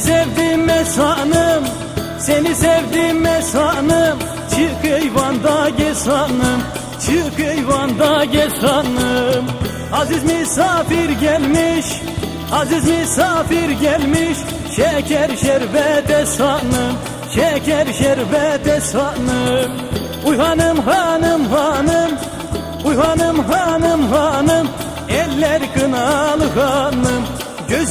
sevdim esanım Seni sevdim esanım Çık eyvanda gesanım Çık eyvanda gesanım Aziz misafir gelmiş Aziz misafir gelmiş. Şeker şerbet esanım Şeker şerbet esanım. Uy hanım hanım hanım Uy hanım hanım hanım. Eller kınalı hanım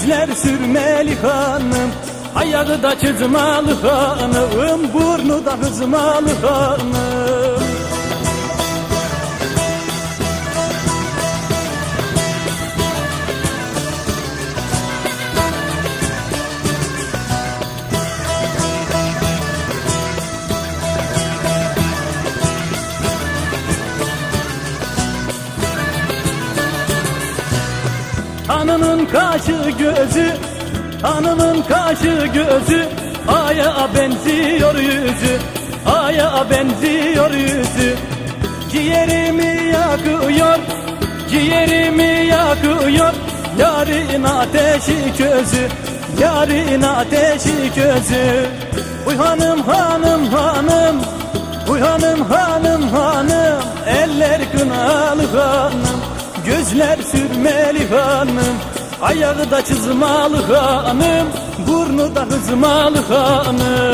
Gözler sürmeli hanım Ayağı da çizmalı hanım Burnu da hızmalı hanım Hanımın kaşı gözü Hanımın kaşı gözü Aya benziyor yüzü Aya benziyor yüzü. Ciğerimi yakıyor Ciğerimi yakıyor Yarın ateşi közü Yarın ateşi közü Uy hanım hanım hanım Uy hanım hanım hanım Eller kınalı hanım Gözler sürmeli hanım Ayağı da çizmalı hanım Burnu da hızmalı hanım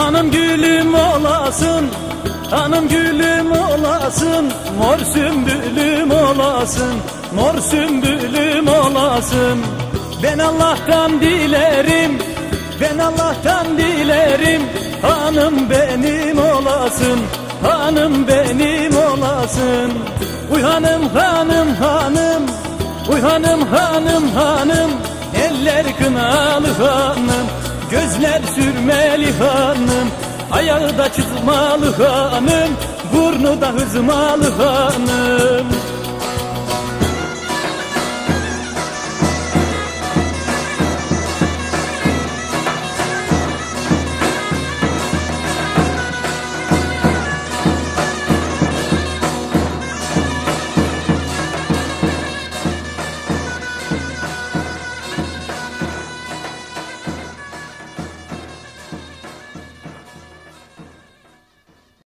Hanım gülüm olasın Hanım gülüm olasın Mor sümbülüm olasın Mor sümbülüm olasın. Ben Allah'tan dilerim Ben Allah'tan dilerim Hanım benim olasın Hanım benim olasın. Uy hanım hanım hanım Uy hanım hanım hanım Eller kınalı hanım Gözler sürmeli hanım Ayağı da çizmalı hanım Burnu da hızmalı hanım